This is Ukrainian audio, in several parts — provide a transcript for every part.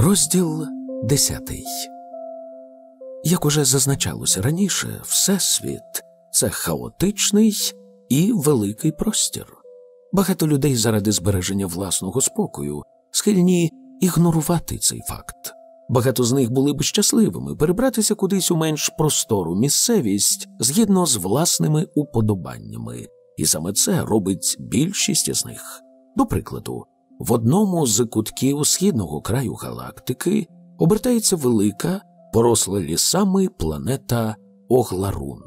Розділ десятий. Як уже зазначалося раніше, Всесвіт це хаотичний і великий простір. Багато людей заради збереження власного спокою схильні ігнорувати цей факт. Багато з них були б щасливими перебратися кудись у менш простору місцевість згідно з власними уподобаннями, і саме це робить більшість із них. До прикладу, в одному з кутків східного краю галактики обертається велика, поросла лісами планета Огларун.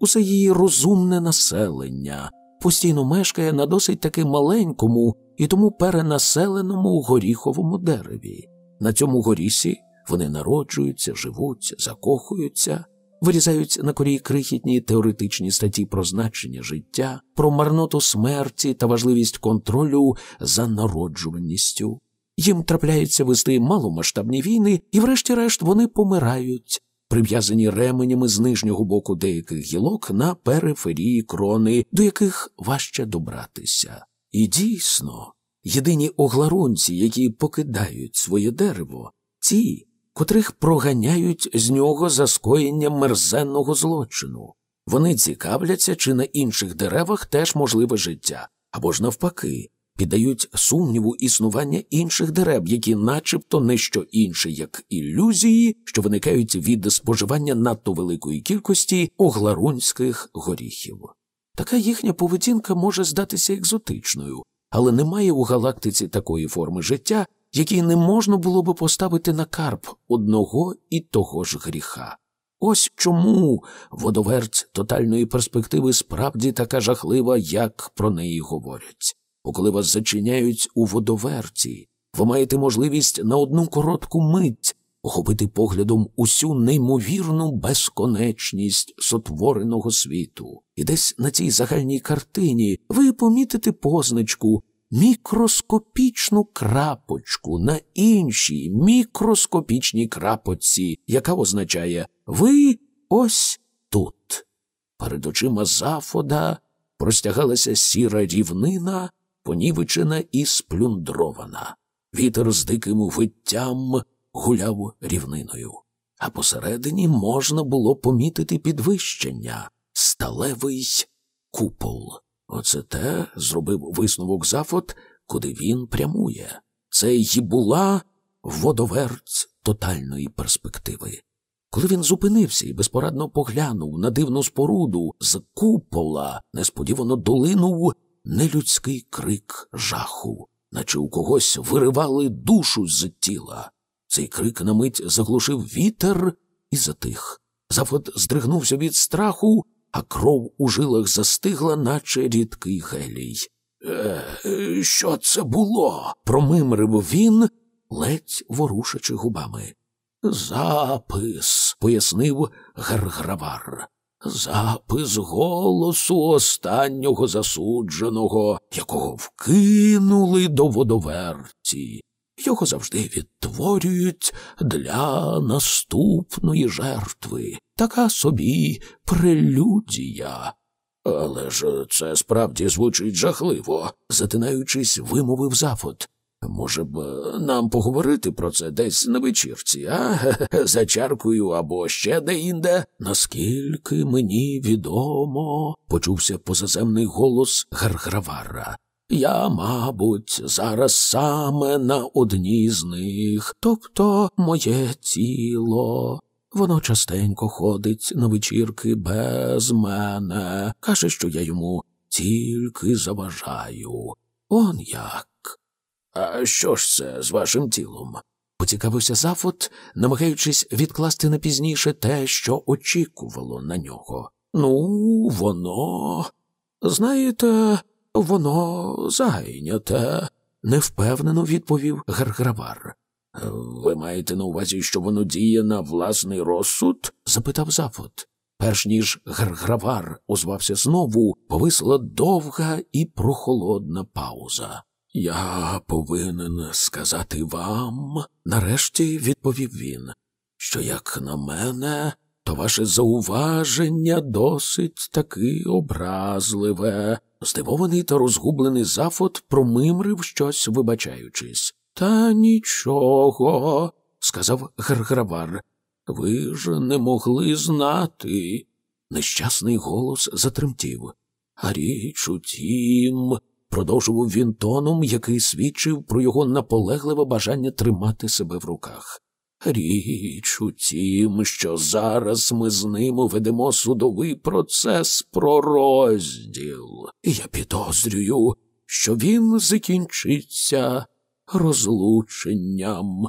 Усе її розумне населення постійно мешкає на досить таки маленькому і тому перенаселеному горіховому дереві. На цьому горісі вони народжуються, живуть, закохуються, вирізають на корі крихітні теоретичні статті про значення життя, про марноту смерті та важливість контролю за народжуваністю. Їм трапляється вести маломасштабні війни, і, врешті-решт, вони помирають, прив'язані ременями з нижнього боку деяких гілок на периферії крони, до яких важче добратися. І дійсно, єдині огларунці, які покидають своє дерево, ті, котрих проганяють з нього за скоєння мерзенного злочину. Вони цікавляться, чи на інших деревах теж можливе життя, або ж навпаки, піддають сумніву існування інших дерев, які, начебто, не що інше, як ілюзії, що виникають від споживання надто великої кількості огларунських горіхів. Така їхня поведінка може здатися екзотичною, але немає у галактиці такої форми життя, якій не можна було би поставити на карп одного і того ж гріха. Ось чому водоверть тотальної перспективи справді така жахлива, як про неї говорять. Бо коли вас зачиняють у водоверті, ви маєте можливість на одну коротку мить охопити поглядом усю неймовірну безконечність сотвореного світу, і десь на цій загальній картині ви помітите позначку, мікроскопічну крапочку на іншій мікроскопічній крапочці, яка означає ви ось тут. Перед очима зафода простягалася сіра рівнина, понівечена і сплюндрована. Вітер з диким виттям гуляв рівниною, а посередині можна було помітити підвищення сталевий купол. Оце те зробив висновок Зафот, куди він прямує. Це й була водоверть тотальної перспективи. Коли він зупинився і безпорадно поглянув на дивну споруду з купола, несподівано долинув нелюдський крик жаху, наче у когось виривали душу з тіла. Цей крик на мить заглушив вітер і затих. Зафот здригнувся від страху а кров у жилах застигла, наче рідкий гелій. Е, що це було? промимрив він, ледь ворушачи губами. Запис, пояснив Гаргравар. Запис голосу останнього засудженого, якого вкинули до водоверті. Його завжди відтворюють для наступної жертви. Така собі прелюдія. Але ж це справді звучить жахливо, затинаючись, вимовив Зафот. Може б, нам поговорити про це десь на вечірці, а? За чаркою або ще де-інде? Наскільки мені відомо, почувся позаземний голос Гаргравара. Я, мабуть, зараз саме на одній з них, тобто моє тіло. Воно частенько ходить на вечірки без мене, каже, що я йому тільки заважаю. Он як. А що ж це з вашим тілом? поцікавився Зафот, намагаючись відкласти на пізніше те, що очікувало на нього. Ну, воно. Знаєте, воно зайняте, невпевнено відповів Гаргравар. Ви маєте на увазі, що воно діє на власний розсуд? запитав Зафот. Перш ніж Гаргравар озвався знову, повисла довга і прохолодна пауза. Я повинен сказати вам, нарешті відповів він, що, як на мене, то ваше зауваження досить таки образливе. Здивований та розгублений Зафот промимрив щось, вибачаючись. Та нічого, сказав Гаргравар. Ви ж не могли знати. Нещасний голос затремтів. А річ у тім, продовжував він тоном, який свідчив про його наполегливе бажання тримати себе в руках. Річ у тім, що зараз ми з ним ведемо судовий процес про розділ, я підозрюю, що він закінчиться розлученням.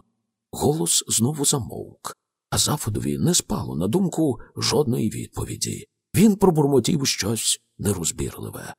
Голос знову замовк, а зафодові не спало на думку жодної відповіді. Він пробурмотів щось нерозбірливе.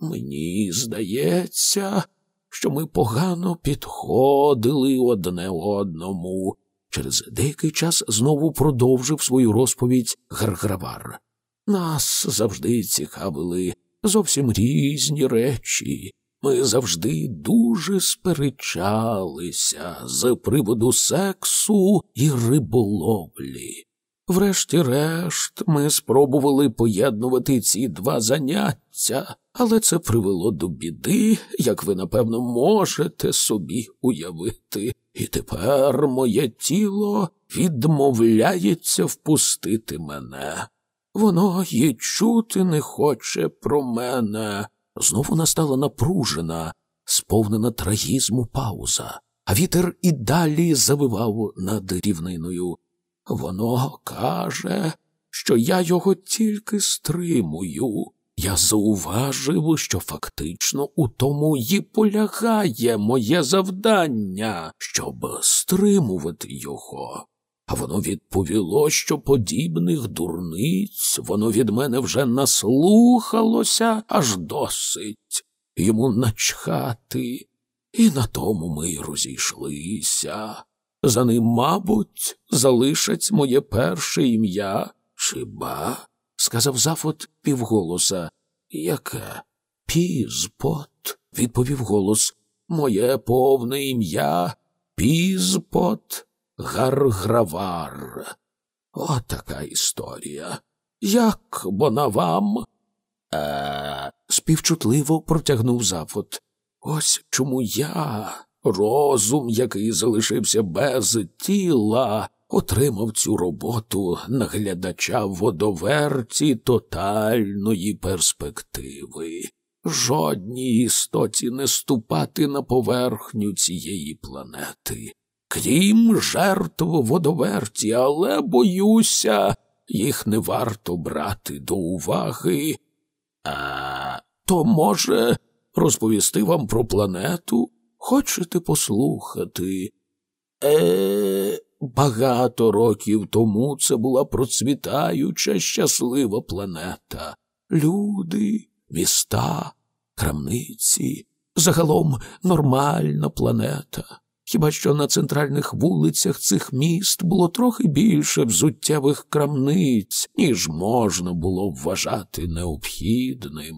Мені здається, що ми погано підходили одне одному. Через деякий час знову продовжив свою розповідь Гаргравар. Нас завжди цікавили зовсім різні речі. Ми завжди дуже сперечалися з приводу сексу і риболовлі. Врешті-решт, ми спробували поєднувати ці два заняття, але це привело до біди, як ви напевно можете собі уявити. І тепер моє тіло відмовляється впустити мене. Воно й чути не хоче про мене. Знову настала напружена, сповнена трагізму пауза, а вітер і далі завивав над рівниною. Воно каже, що я його тільки стримую. Я зауважив, що фактично у тому й полягає моє завдання, щоб стримувати його. А воно відповіло, що подібних дурниць воно від мене вже наслухалося аж досить. Йому начхати, і на тому ми й розійшлися. За ним, мабуть, залишать моє перше ім'я, чи ба? сказав Зафот півголоса. Яке? Пізпот, відповів голос. Моє повне ім'я Пізпот Гаргравар. Отака історія. Як бона вам? Е, співчутливо протягнув Зафот. Ось чому я, розум, який залишився без тіла, отримав цю роботу наглядача водоверті тотальної перспективи. Жодній істоті не ступати на поверхню цієї планети, крім жертв водоверті, але боюся, їх не варто брати до уваги. А то, може, розповісти вам про планету? Хочете послухати? Е, Багато років тому це була процвітаюча, щаслива планета. Люди, міста, крамниці, загалом нормальна планета. Хіба що на центральних вулицях цих міст було трохи більше взуттєвих крамниць, ніж можна було вважати необхідним.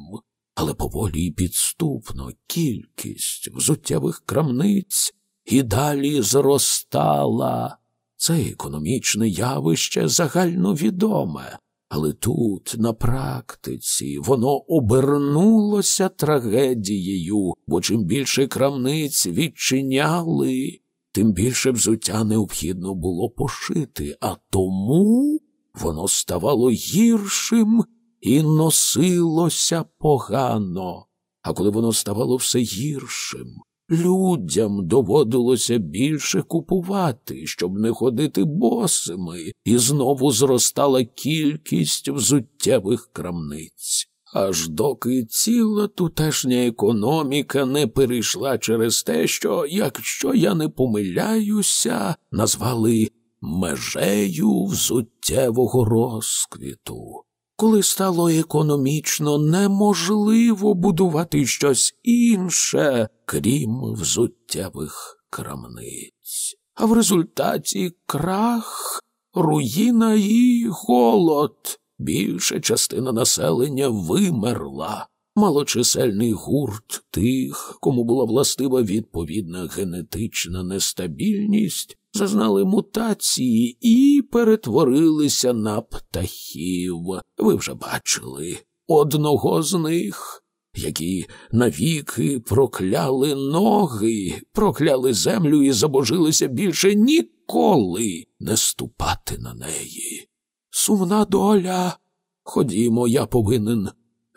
Але поволі і підступно кількість взуттєвих крамниць і далі зростала. Це економічне явище загальновідоме, але тут, на практиці, воно обернулося трагедією, бо чим більше крамниць відчиняли, тим більше взуття необхідно було пошити, а тому воно ставало гіршим і носилося погано. А коли воно ставало все гіршим, Людям доводилося більше купувати, щоб не ходити босими, і знову зростала кількість взуттєвих крамниць. Аж доки ціла тутешня економіка не перейшла через те, що, якщо я не помиляюся, назвали межею взуттєвого розквіту коли стало економічно неможливо будувати щось інше, крім взуттєвих крамниць. А в результаті крах, руїна і голод. Більша частина населення вимерла. Малочисельний гурт тих, кому була властива відповідна генетична нестабільність, зазнали мутації і перетворилися на птахів. Ви вже бачили одного з них. які навіки прокляли ноги, прокляли землю і забожилися більше ніколи не ступати на неї. Сумна доля. Ходімо, я повинен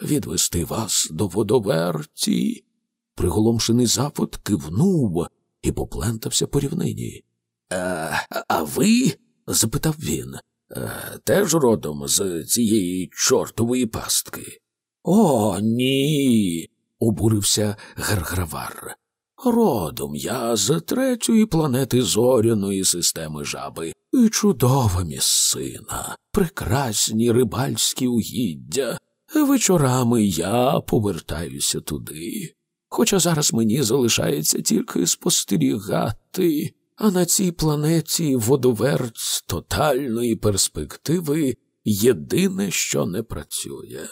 відвести вас до водоверті. Приголомшений запад кивнув і поплентався по рівнині. «А, а ви? запитав він. «Е, теж родом з цієї чортової пастки. О, ні. обурився Гергравар. Родом я з третьої планети зоряної системи жаби і чудова місцина, прекрасні рибальські угіддя. Вечорами я повертаюся туди. Хоча зараз мені залишається тільки спостерігати, а на цій планеті водоверць тотальної перспективи єдине, що не працює.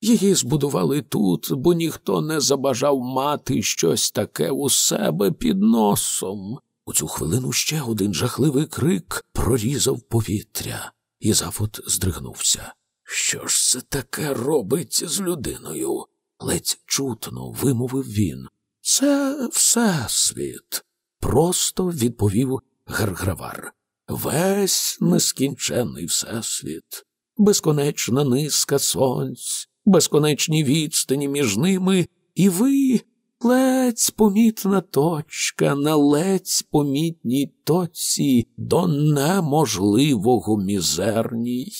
Її збудували тут, бо ніхто не забажав мати щось таке у себе під носом. У цю хвилину ще один жахливий крик прорізав повітря, і Зафот здригнувся. Що ж це таке робить з людиною? ледь чутно вимовив він. Це всесвіт, просто відповів Гаргравар. Весь нескінченний всесвіт, безконечна низка сонць, безконечні відстані між ними, і ви ледь помітна точка на ледь помітній точці до неможливого мізерній.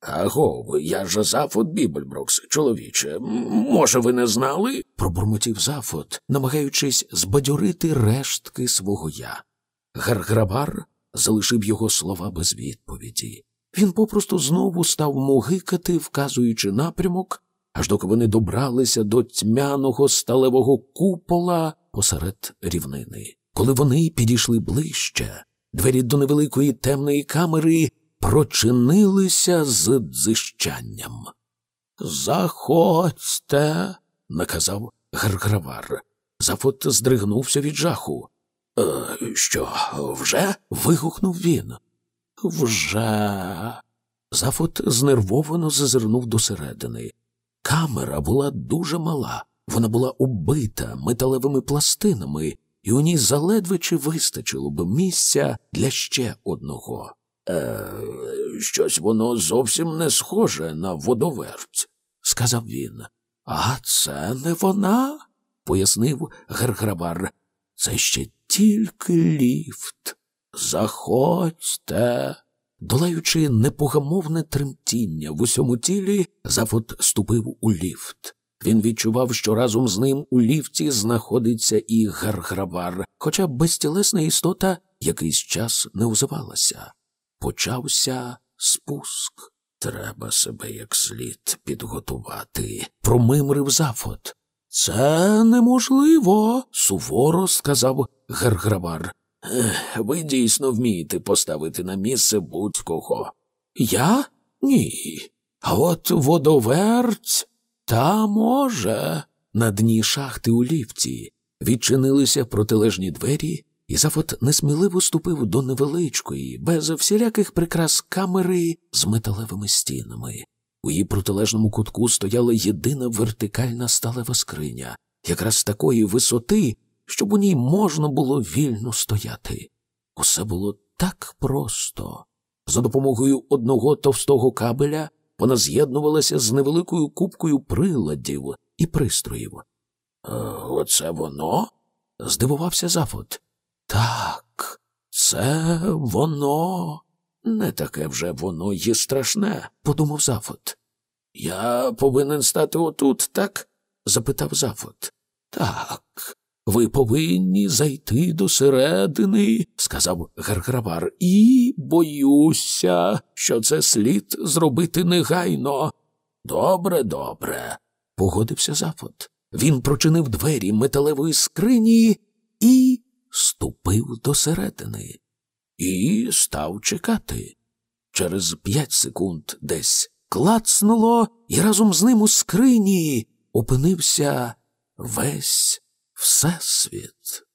Аго, я ж Зафот Бібельброкс, чоловіче. Може, ви не знали? пробурмотів Зафот, намагаючись збадьорити рештки свого я. Гарграбар залишив його слова без відповіді. Він попросту знову став мугикати, вказуючи напрямок, аж доки вони добралися до тьмяного сталевого купола посеред рівнини. Коли вони підійшли ближче, двері до невеликої темної камери прочинилися з дзищанням. Заходьте, наказав Гаргравар. Зафот здригнувся від жаху. «Е, Що, вже? вигукнув він. Вже. Зафот знервовано зазирнув досередини. Камера була дуже мала, вона була убита металевими пластинами, і у ній заледве чи вистачило б місця для ще одного. Е, Щось воно зовсім не схоже на водоверть, сказав він. А це не вона, пояснив Герграбар. Це ще тільки ліфт. Заходьте. Долаючи непогамовне тремтіння в усьому тілі, Зафот ступив у ліфт. Він відчував, що разом з ним у ліфті знаходиться і Гарграбар, хоча безтілесна істота якийсь час не озивалася. Почався спуск. Треба себе як слід підготувати, промимрив Зафот. Це неможливо, суворо сказав Герграбар. Ви дійсно вмієте поставити на місце будь-кого. Я? Ні. А от водоверть та може. На дні шахти у ліфті відчинилися протилежні двері, і Зафот несміливо ступив до невеличкої, без всіляких прикрас камери з металевими стінами. У її протилежному кутку стояла єдина вертикальна сталева скриня, якраз такої висоти, щоб у ній можна було вільно стояти. Усе було так просто. За допомогою одного товстого кабеля вона з'єднувалася з невеликою кубкою приладів і пристроїв. «Е, оце воно? здивувався Зафот. Так, це воно. Не таке вже воно є страшне, подумав Зафот. Я повинен стати отут, так? запитав Зафот. Так, ви повинні зайти до середини, сказав Гаргравар, і боюся, що це слід зробити негайно. Добре, добре, погодився Зафот. Він прочинив двері металевої скрині і ступив до середини. І став чекати. Через п'ять секунд десь клацнуло, і разом з ним у скрині опинився весь Всесвіт.